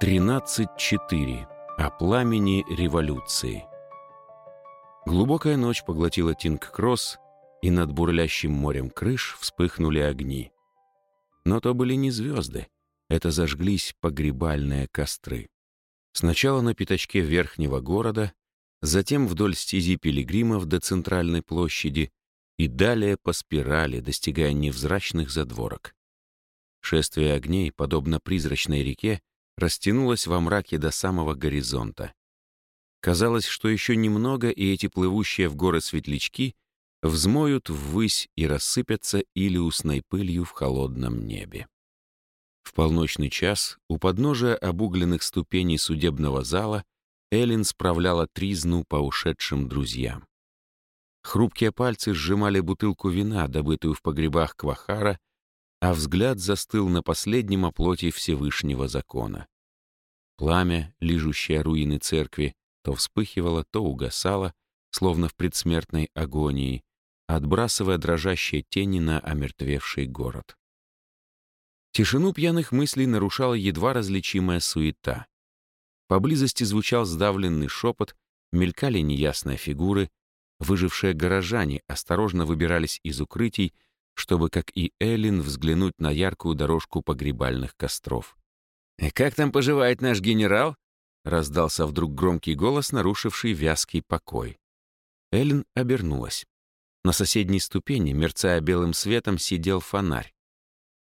13.4. О пламени революции. Глубокая ночь поглотила Тинг-Кросс, и над бурлящим морем крыш вспыхнули огни. Но то были не звезды, это зажглись погребальные костры. Сначала на пятачке верхнего города, затем вдоль стези пилигримов до центральной площади и далее по спирали, достигая невзрачных задворок. Шествие огней, подобно призрачной реке, растянулась во мраке до самого горизонта. Казалось, что еще немного, и эти плывущие в горы светлячки взмоют ввысь и рассыпятся илиусной пылью в холодном небе. В полночный час у подножия обугленных ступеней судебного зала Эллен справляла тризну по ушедшим друзьям. Хрупкие пальцы сжимали бутылку вина, добытую в погребах Квахара, а взгляд застыл на последнем оплоте Всевышнего закона. Пламя, лижущее руины церкви, то вспыхивало, то угасало, словно в предсмертной агонии, отбрасывая дрожащие тени на омертвевший город. Тишину пьяных мыслей нарушала едва различимая суета. Поблизости звучал сдавленный шепот, мелькали неясные фигуры, выжившие горожане осторожно выбирались из укрытий, чтобы, как и Эллин, взглянуть на яркую дорожку погребальных костров. «И «Э, как там поживает наш генерал?» — раздался вдруг громкий голос, нарушивший вязкий покой. Эллен обернулась. На соседней ступени, мерцая белым светом, сидел фонарь.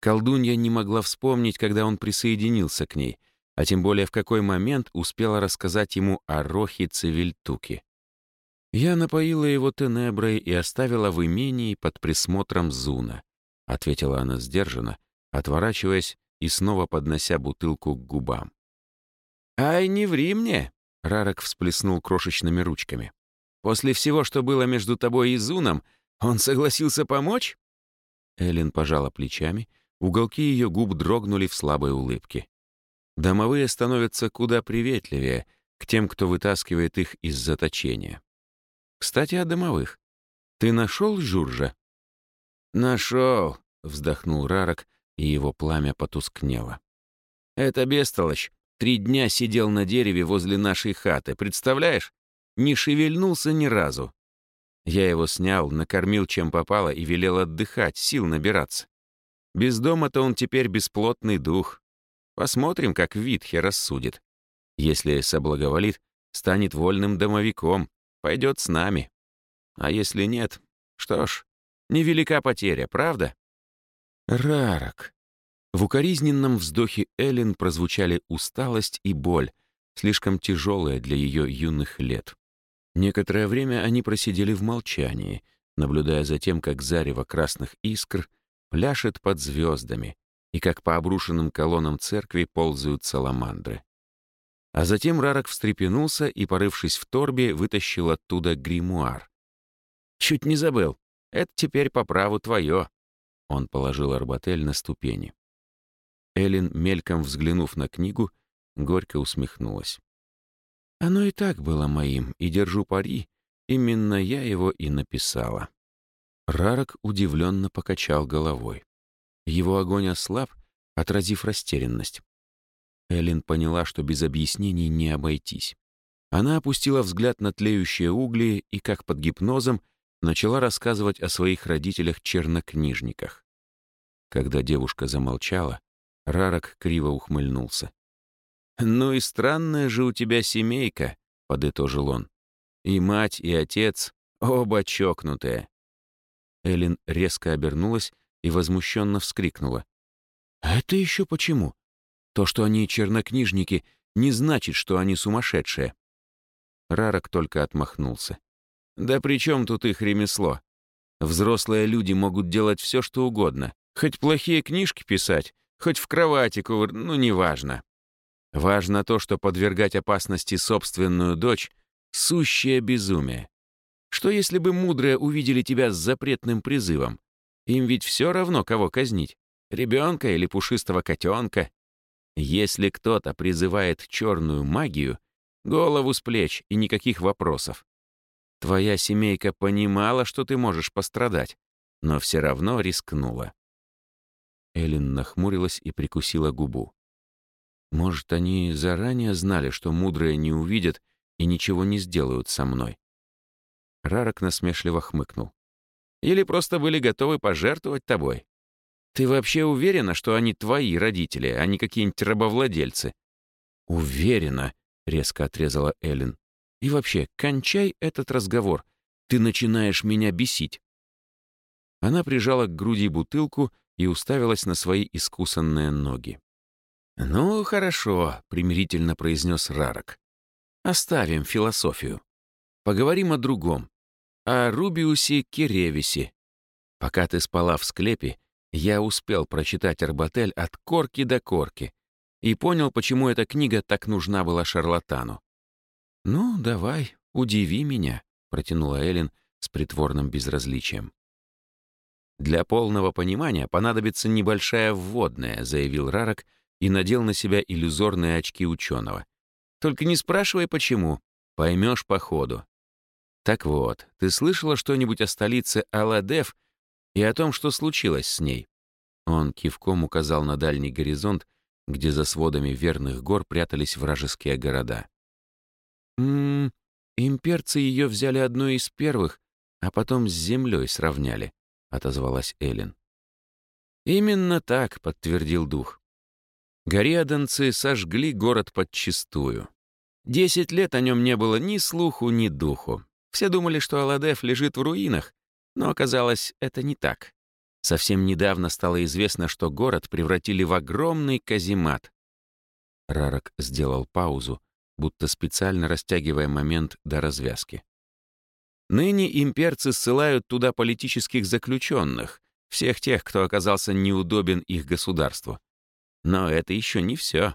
Колдунья не могла вспомнить, когда он присоединился к ней, а тем более в какой момент успела рассказать ему о Рохе Цивильтуке. «Я напоила его тенеброй и оставила в имении под присмотром Зуна», — ответила она сдержанно, отворачиваясь и снова поднося бутылку к губам. «Ай, не ври мне!» — Рарок всплеснул крошечными ручками. «После всего, что было между тобой и Зуном, он согласился помочь?» Эллен пожала плечами, уголки ее губ дрогнули в слабой улыбке. Домовые становятся куда приветливее к тем, кто вытаскивает их из заточения. Кстати, о домовых. Ты нашел Журжа? Нашел, вздохнул Рарок, и его пламя потускнело. Это бестолочь. Три дня сидел на дереве возле нашей хаты, представляешь? Не шевельнулся ни разу. Я его снял, накормил чем попало и велел отдыхать, сил набираться. Без дома-то он теперь бесплотный дух. Посмотрим, как Витхе рассудит. Если соблаговолит, станет вольным домовиком, пойдет с нами. А если нет, что ж, невелика потеря, правда? Рарок. В укоризненном вздохе Эллен прозвучали усталость и боль, слишком тяжелые для ее юных лет. Некоторое время они просидели в молчании, наблюдая за тем, как зарево красных искр пляшет под звездами и как по обрушенным колоннам церкви ползают саламандры. А затем Рарок встрепенулся и, порывшись в торбе, вытащил оттуда гримуар. «Чуть не забыл. Это теперь по праву твое». Он положил арбатель на ступени. Эллен, мельком взглянув на книгу, горько усмехнулась. «Оно и так было моим, и держу пари. Именно я его и написала». Рарок удивленно покачал головой. Его огонь ослаб, отразив растерянность. Эллен поняла, что без объяснений не обойтись. Она опустила взгляд на тлеющие угли и, как под гипнозом, начала рассказывать о своих родителях-чернокнижниках. Когда девушка замолчала, Рарок криво ухмыльнулся. «Ну и странная же у тебя семейка», — подытожил он. «И мать, и отец, оба чокнутые». Эллен резко обернулась и возмущенно вскрикнула. «Это еще почему? То, что они чернокнижники, не значит, что они сумасшедшие. Рарок только отмахнулся. Да при чем тут их ремесло? Взрослые люди могут делать все, что угодно. Хоть плохие книжки писать, хоть в кровати кувыр... ну, неважно. Важно то, что подвергать опасности собственную дочь — сущее безумие. Что если бы мудрые увидели тебя с запретным призывом? Им ведь все равно, кого казнить. Ребенка или пушистого котенка. Если кто-то призывает черную магию, голову с плеч и никаких вопросов. Твоя семейка понимала, что ты можешь пострадать, но все равно рискнула. Эллен нахмурилась и прикусила губу. Может, они заранее знали, что мудрые не увидят и ничего не сделают со мной? Рарок насмешливо хмыкнул. Или просто были готовы пожертвовать тобой? Ты вообще уверена, что они твои родители, а не какие-нибудь рабовладельцы? Уверена, резко отрезала Эллен. И вообще, кончай этот разговор. Ты начинаешь меня бесить. Она прижала к груди бутылку и уставилась на свои искусанные ноги. «Ну, хорошо», — примирительно произнес Рарок. «Оставим философию. Поговорим о другом. О Рубиусе Керевисе. Пока ты спала в склепе, я успел прочитать Арбатель от корки до корки и понял, почему эта книга так нужна была шарлатану. «Ну, давай, удиви меня», — протянула Эллен с притворным безразличием. «Для полного понимания понадобится небольшая вводная», — заявил Рарок и надел на себя иллюзорные очки ученого. «Только не спрашивай, почему. Поймешь по ходу. Так вот, ты слышала что-нибудь о столице Аладев и о том, что случилось с ней?» Он кивком указал на дальний горизонт, где за сводами верных гор прятались вражеские города. «М-м, имперцы ее взяли одной из первых, а потом с землей сравняли», — отозвалась Эллен. «Именно так», — подтвердил дух. Гориаданцы сожгли город подчистую. Десять лет о нем не было ни слуху, ни духу. Все думали, что Аладев лежит в руинах, но оказалось, это не так. Совсем недавно стало известно, что город превратили в огромный каземат. Рарок сделал паузу, будто специально растягивая момент до развязки. Ныне имперцы ссылают туда политических заключенных, всех тех, кто оказался неудобен их государству. Но это еще не все.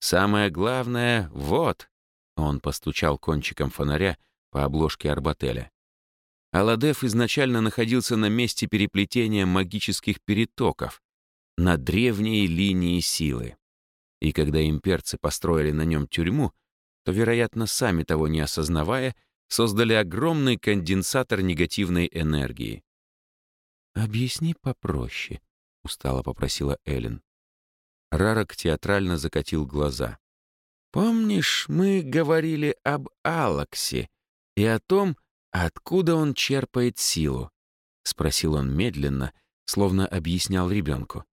Самое главное — вот. Он постучал кончиком фонаря по обложке Арбателя. Аладев изначально находился на месте переплетения магических перетоков, на древней линии силы. И когда имперцы построили на нем тюрьму, то, вероятно, сами того не осознавая, создали огромный конденсатор негативной энергии. «Объясни попроще», — устало попросила Эллен. Рарок театрально закатил глаза. «Помнишь, мы говорили об Алаксе и о том, откуда он черпает силу?» — спросил он медленно, словно объяснял ребенку.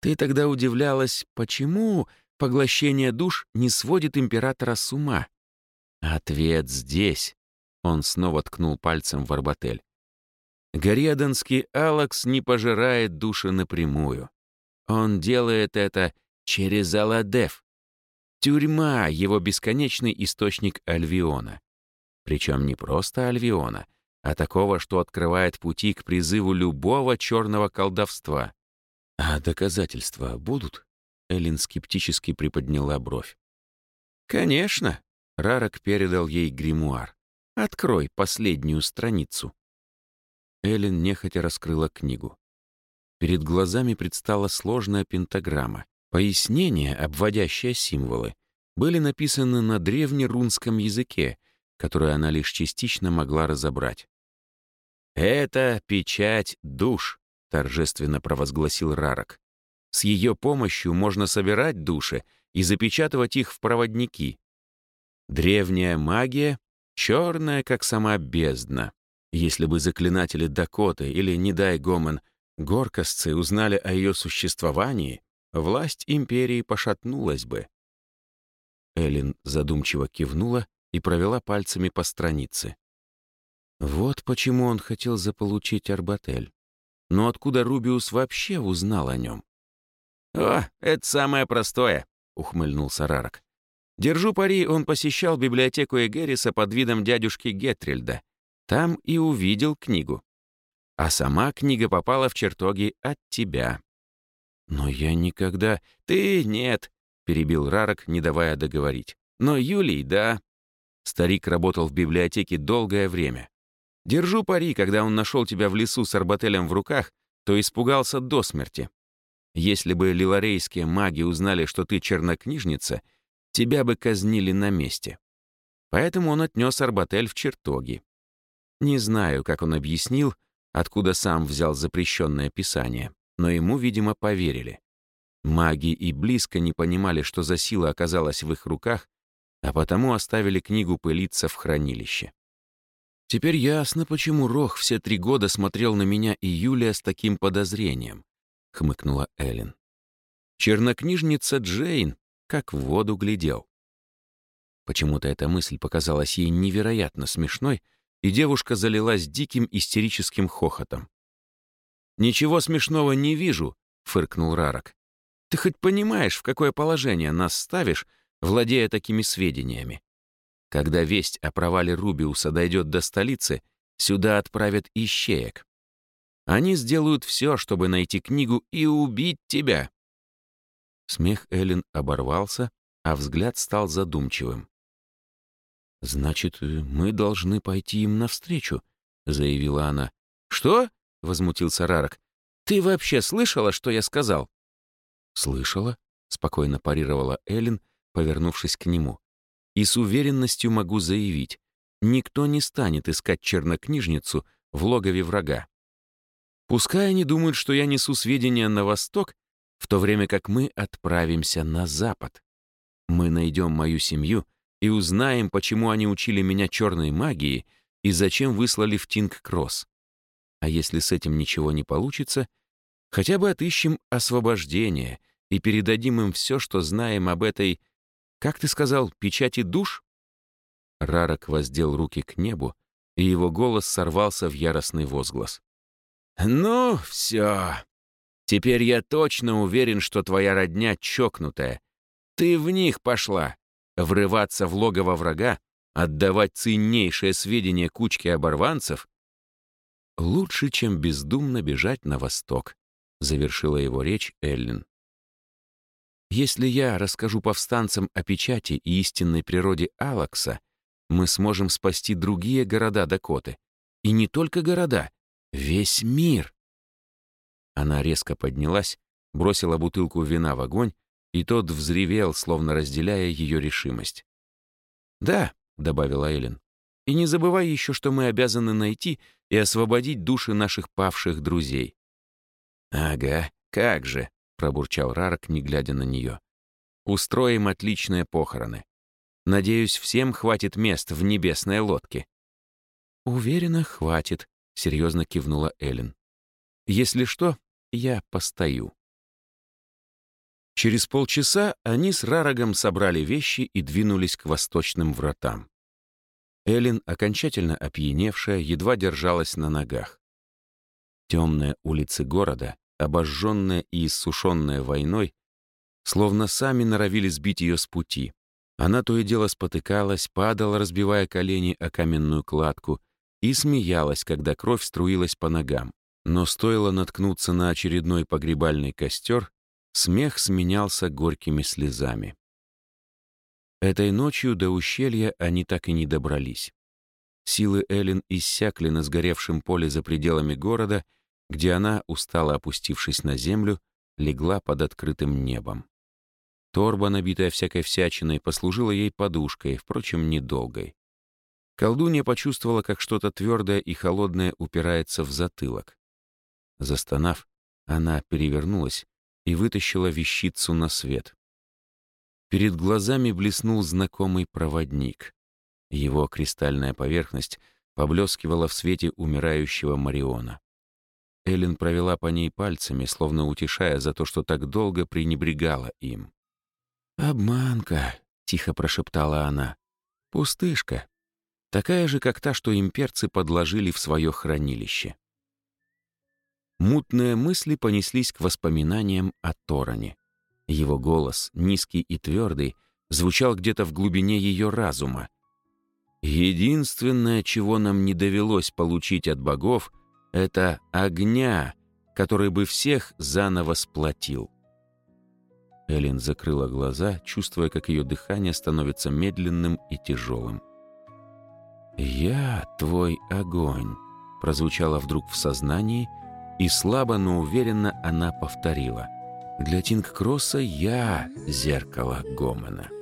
«Ты тогда удивлялась, почему поглощение душ не сводит императора с ума?» «Ответ здесь», — он снова ткнул пальцем в Арбатель. «Гориадонский Алакс не пожирает души напрямую. Он делает это через Аладев. Тюрьма — его бесконечный источник Альвиона. Причем не просто Альвиона, а такого, что открывает пути к призыву любого черного колдовства. А доказательства будут? Эллин скептически приподняла бровь. «Конечно!» — Рарок передал ей гримуар. «Открой последнюю страницу». Эллен нехотя раскрыла книгу. Перед глазами предстала сложная пентаграмма. Пояснения, обводящие символы, были написаны на древнерунском языке, который она лишь частично могла разобрать. «Это печать душ», — торжественно провозгласил Рарок. «С ее помощью можно собирать души и запечатывать их в проводники. Древняя магия — черная, как сама бездна. Если бы заклинатели Дакоты или, не дай Гомен, горкосцы узнали о ее существовании, власть империи пошатнулась бы. Эллен задумчиво кивнула и провела пальцами по странице. Вот почему он хотел заполучить Арбатель. Но откуда Рубиус вообще узнал о нем? «О, это самое простое», — ухмыльнулся Рарок. «Держу пари, он посещал библиотеку Эгериса под видом дядюшки Гетрильда. Там и увидел книгу а сама книга попала в чертоги от тебя. Но я никогда... Ты нет, перебил Рарок, не давая договорить. Но Юлий, да. Старик работал в библиотеке долгое время. Держу пари, когда он нашел тебя в лесу с арбателем в руках, то испугался до смерти. Если бы лиларейские маги узнали, что ты чернокнижница, тебя бы казнили на месте. Поэтому он отнес арбатель в чертоги. Не знаю, как он объяснил, откуда сам взял запрещенное писание, но ему, видимо, поверили. Маги и близко не понимали, что за сила оказалась в их руках, а потому оставили книгу пылиться в хранилище. Теперь ясно, почему Рох все три года смотрел на меня и Юлия с таким подозрением, — хмыкнула Эллен. Чернокнижница Джейн как в воду глядел. Почему-то эта мысль показалась ей невероятно смешной, и девушка залилась диким истерическим хохотом. «Ничего смешного не вижу», — фыркнул Рарок. «Ты хоть понимаешь, в какое положение нас ставишь, владея такими сведениями? Когда весть о провале Рубиуса дойдет до столицы, сюда отправят ищеек. Они сделают все, чтобы найти книгу и убить тебя». Смех Эллен оборвался, а взгляд стал задумчивым. «Значит, мы должны пойти им навстречу», — заявила она. «Что?» — возмутился Рарок. «Ты вообще слышала, что я сказал?» «Слышала», — спокойно парировала Эллен, повернувшись к нему. «И с уверенностью могу заявить, никто не станет искать чернокнижницу в логове врага. Пускай они думают, что я несу сведения на восток, в то время как мы отправимся на запад. Мы найдем мою семью — и узнаем, почему они учили меня черной магии и зачем выслали в Тинг-Кросс. А если с этим ничего не получится, хотя бы отыщем освобождение и передадим им все, что знаем об этой, как ты сказал, печати душ? Рарок воздел руки к небу, и его голос сорвался в яростный возглас. «Ну, все. Теперь я точно уверен, что твоя родня чокнутая. Ты в них пошла врываться в логово врага, отдавать ценнейшее сведения кучке оборванцев, лучше, чем бездумно бежать на восток, завершила его речь Эллен. Если я расскажу повстанцам о печати и истинной природе Алакса, мы сможем спасти другие города Дакоты. И не только города, весь мир. Она резко поднялась, бросила бутылку вина в огонь и тот взревел, словно разделяя ее решимость. «Да», — добавила Эллен, — «и не забывай еще, что мы обязаны найти и освободить души наших павших друзей». «Ага, как же», — пробурчал Рарок, не глядя на нее. «Устроим отличные похороны. Надеюсь, всем хватит мест в небесной лодке». «Уверена, хватит», — серьезно кивнула Эллен. «Если что, я постою». Через полчаса они с Рарагом собрали вещи и двинулись к восточным вратам. Эллен, окончательно опьяневшая, едва держалась на ногах. Темные улицы города, обожженные и иссушенные войной, словно сами норовили сбить ее с пути. Она то и дело спотыкалась, падала, разбивая колени о каменную кладку, и смеялась, когда кровь струилась по ногам. Но стоило наткнуться на очередной погребальный костер, Смех сменялся горькими слезами. Этой ночью до ущелья они так и не добрались. Силы Эллен иссякли на сгоревшем поле за пределами города, где она, устало опустившись на землю, легла под открытым небом. Торба, набитая всякой всячиной, послужила ей подушкой, впрочем, недолгой. Колдунья почувствовала, как что-то твердое и холодное упирается в затылок. Застонав, она перевернулась и вытащила вещицу на свет. Перед глазами блеснул знакомый проводник. Его кристальная поверхность поблескивала в свете умирающего Мариона. Эллен провела по ней пальцами, словно утешая за то, что так долго пренебрегала им. «Обманка», — тихо прошептала она. «Пустышка. Такая же, как та, что имперцы подложили в свое хранилище». Мутные мысли понеслись к воспоминаниям о Тороне. Его голос, низкий и твердый, звучал где-то в глубине ее разума. «Единственное, чего нам не довелось получить от богов, это огня, который бы всех заново сплотил». Эллен закрыла глаза, чувствуя, как ее дыхание становится медленным и тяжелым. «Я твой огонь», — прозвучало вдруг в сознании — и слабо, но уверенно она повторила. «Для Тинг-Кросса я зеркало Гомена».